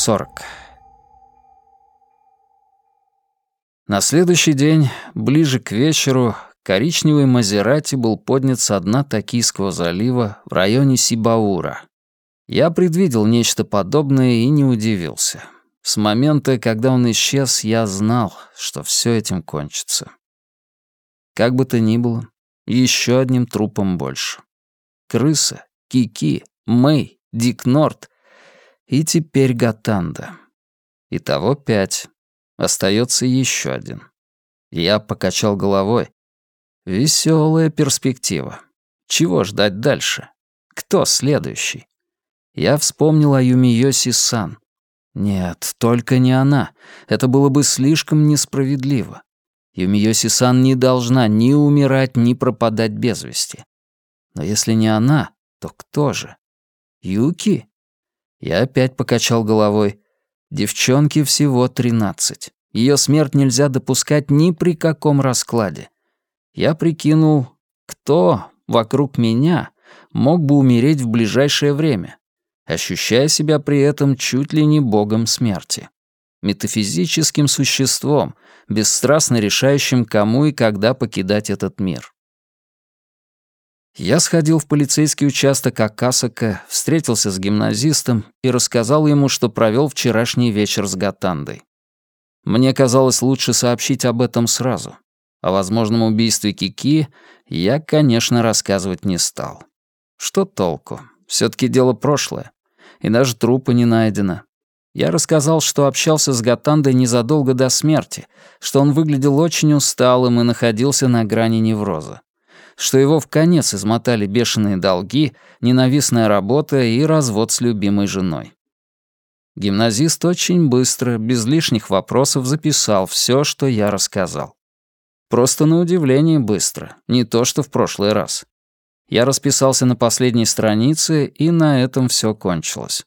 40. На следующий день, ближе к вечеру, коричневый Мазерати был поднят со дна Токийского залива в районе Сибаура. Я предвидел нечто подобное и не удивился. С момента, когда он исчез, я знал, что все этим кончится. Как бы то ни было, еще одним трупом больше. Крыса, Кики, Мэй, Дик Норт и теперь Гатанда. Итого пять. Остается еще один. Я покачал головой. Веселая перспектива. Чего ждать дальше? Кто следующий? Я вспомнил о Юмиёси-сан. Нет, только не она. Это было бы слишком несправедливо. Юмиёси-сан не должна ни умирать, ни пропадать без вести. Но если не она, то кто же? Юки? Я опять покачал головой. Девчонке всего тринадцать. Ее смерть нельзя допускать ни при каком раскладе. Я прикинул, кто вокруг меня мог бы умереть в ближайшее время, ощущая себя при этом чуть ли не богом смерти. Метафизическим существом, бесстрастно решающим, кому и когда покидать этот мир. Я сходил в полицейский участок Акасака, встретился с гимназистом и рассказал ему, что провел вчерашний вечер с Гатандой. Мне казалось лучше сообщить об этом сразу. О возможном убийстве Кики я, конечно, рассказывать не стал. Что толку? все таки дело прошлое. И даже трупа не найдено. Я рассказал, что общался с Гатандой незадолго до смерти, что он выглядел очень усталым и находился на грани невроза что его в конец измотали бешеные долги, ненавистная работа и развод с любимой женой. Гимназист очень быстро, без лишних вопросов записал все, что я рассказал. Просто на удивление быстро, не то что в прошлый раз. Я расписался на последней странице, и на этом все кончилось.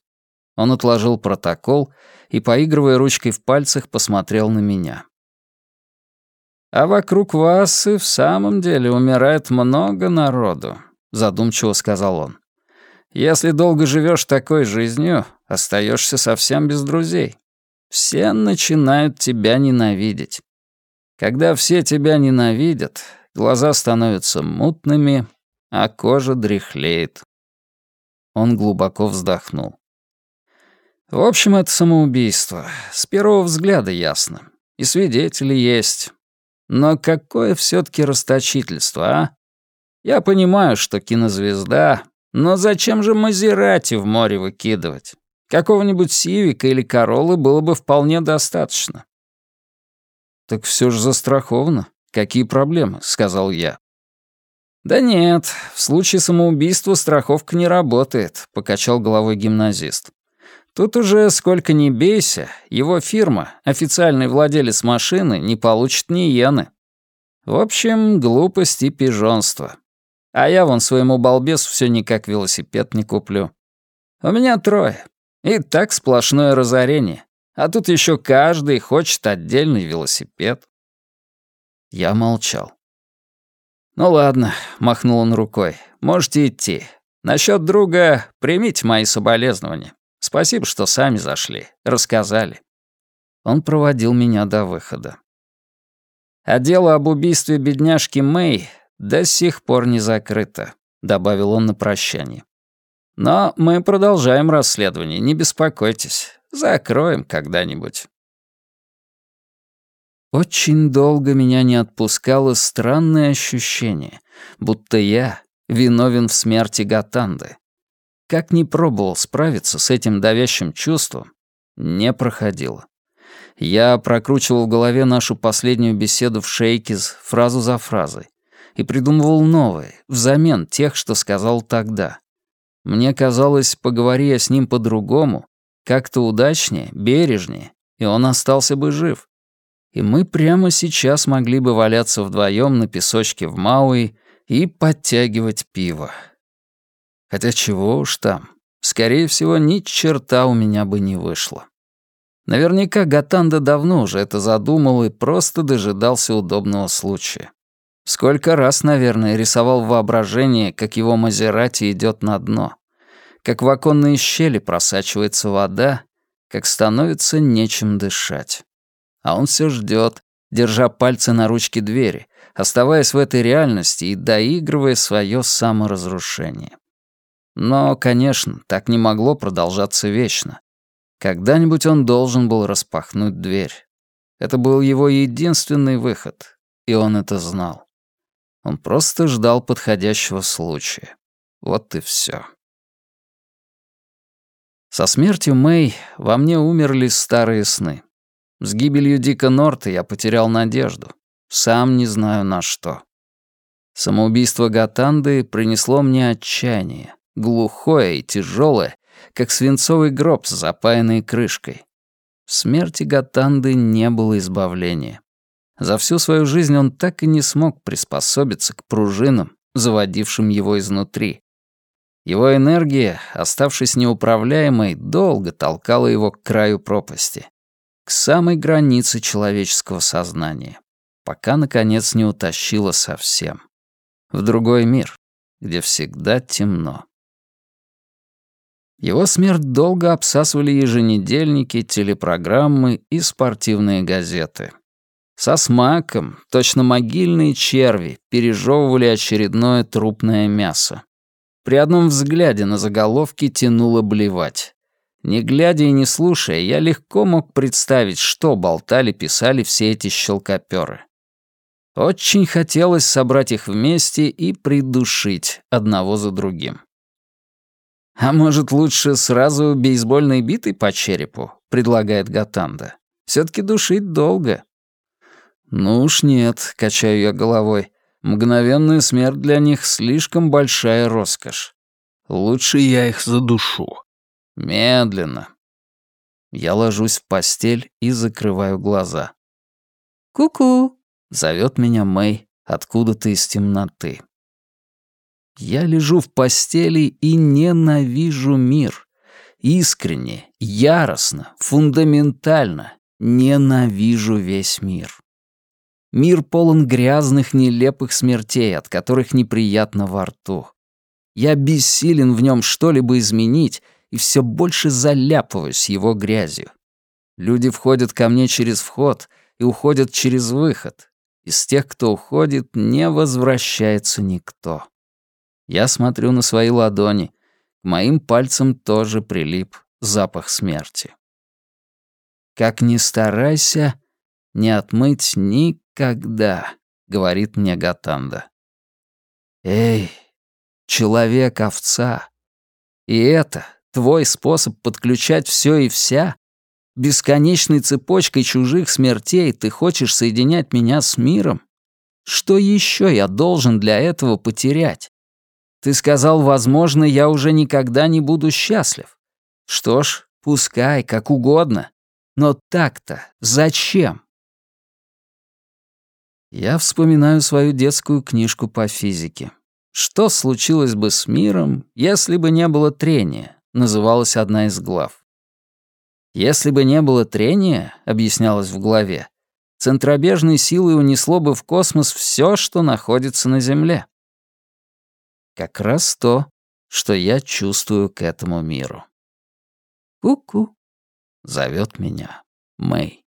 Он отложил протокол и, поигрывая ручкой в пальцах, посмотрел на меня. А вокруг вас и в самом деле умирает много народу», — задумчиво сказал он. «Если долго живешь такой жизнью, остаешься совсем без друзей. Все начинают тебя ненавидеть. Когда все тебя ненавидят, глаза становятся мутными, а кожа дряхлеет». Он глубоко вздохнул. «В общем, это самоубийство. С первого взгляда ясно. И свидетели есть. Но какое все-таки расточительство, а? Я понимаю, что кинозвезда, но зачем же Мазерати в море выкидывать? Какого-нибудь Сивика или Короллы было бы вполне достаточно. «Так все же застраховано. Какие проблемы?» — сказал я. «Да нет, в случае самоубийства страховка не работает», — покачал головой гимназист. Тут уже сколько ни бейся, его фирма, официальный владелец машины, не получит ни иены. В общем, глупость и пижонство. А я вон своему балбесу все никак велосипед не куплю. У меня трое. И так сплошное разорение. А тут еще каждый хочет отдельный велосипед. Я молчал. «Ну ладно», — махнул он рукой, — «можете идти. Насчет друга примите мои соболезнования. Спасибо, что сами зашли, рассказали». Он проводил меня до выхода. «А дело об убийстве бедняжки Мэй до сих пор не закрыто», — добавил он на прощание. «Но мы продолжаем расследование, не беспокойтесь. Закроем когда-нибудь». Очень долго меня не отпускало странное ощущение, будто я виновен в смерти Гатанды. Как ни пробовал справиться с этим давящим чувством, не проходило. Я прокручивал в голове нашу последнюю беседу в Шейкиз фразу за фразой и придумывал новые, взамен тех, что сказал тогда. Мне казалось, поговори я с ним по-другому, как-то удачнее, бережнее, и он остался бы жив. И мы прямо сейчас могли бы валяться вдвоем на песочке в Мауи и подтягивать пиво. Хотя чего уж там. Скорее всего, ни черта у меня бы не вышло. Наверняка Гатанда давно уже это задумал и просто дожидался удобного случая. Сколько раз, наверное, рисовал воображение, как его Мазерати идет на дно. Как в оконные щели просачивается вода, как становится нечем дышать. А он все ждет, держа пальцы на ручке двери, оставаясь в этой реальности и доигрывая свое саморазрушение. Но, конечно, так не могло продолжаться вечно. Когда-нибудь он должен был распахнуть дверь. Это был его единственный выход, и он это знал. Он просто ждал подходящего случая. Вот и все. Со смертью Мэй во мне умерли старые сны. С гибелью Дика Норта я потерял надежду. Сам не знаю на что. Самоубийство Гатанды принесло мне отчаяние, глухое и тяжелое, как свинцовый гроб с запаянной крышкой. В смерти Гатанды не было избавления. За всю свою жизнь он так и не смог приспособиться к пружинам, заводившим его изнутри. Его энергия, оставшись неуправляемой, долго толкала его к краю пропасти, к самой границе человеческого сознания, пока, наконец, не утащила совсем. В другой мир, где всегда темно. Его смерть долго обсасывали еженедельники, телепрограммы и спортивные газеты. Со смаком, точно могильные черви, пережевывали очередное трупное мясо. При одном взгляде на заголовки тянуло блевать. Не глядя и не слушая, я легко мог представить, что болтали-писали все эти щелкоперы. Очень хотелось собрать их вместе и придушить одного за другим. «А может, лучше сразу бейсбольной битой по черепу?» — предлагает Гатанда. «Все-таки душить долго». «Ну уж нет», — качаю я головой. Мгновенная смерть для них слишком большая роскошь. Лучше я их задушу. Медленно. Я ложусь в постель и закрываю глаза. «Ку-ку!» — зовет меня Мэй откуда-то из темноты. Я лежу в постели и ненавижу мир. Искренне, яростно, фундаментально ненавижу весь мир. Мир полон грязных, нелепых смертей, от которых неприятно во рту. Я бессилен в нем что-либо изменить и все больше заляпываюсь его грязью. Люди входят ко мне через вход и уходят через выход. Из тех, кто уходит, не возвращается никто. Я смотрю на свои ладони. К моим пальцам тоже прилип запах смерти. Как ни старайся, не отмыть никогда, говорит мне Гатанда. Эй, человек-овца, и это твой способ подключать все и вся? Бесконечной цепочкой чужих смертей ты хочешь соединять меня с миром? Что еще я должен для этого потерять? Ты сказал, возможно, я уже никогда не буду счастлив. Что ж, пускай, как угодно. Но так-то зачем? Я вспоминаю свою детскую книжку по физике. «Что случилось бы с миром, если бы не было трения?» называлась одна из глав. «Если бы не было трения», — объяснялось в главе, центробежной силой унесло бы в космос все, что находится на Земле. Как раз то, что я чувствую к этому миру. «Ку-ку», — зовет меня Мэй.